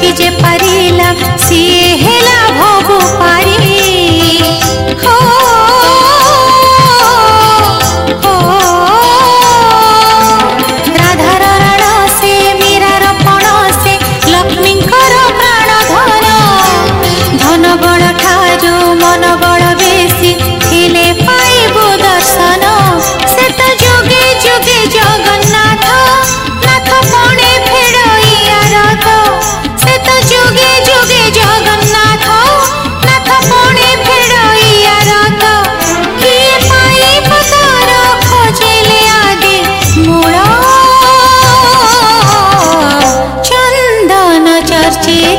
कीजे কাছে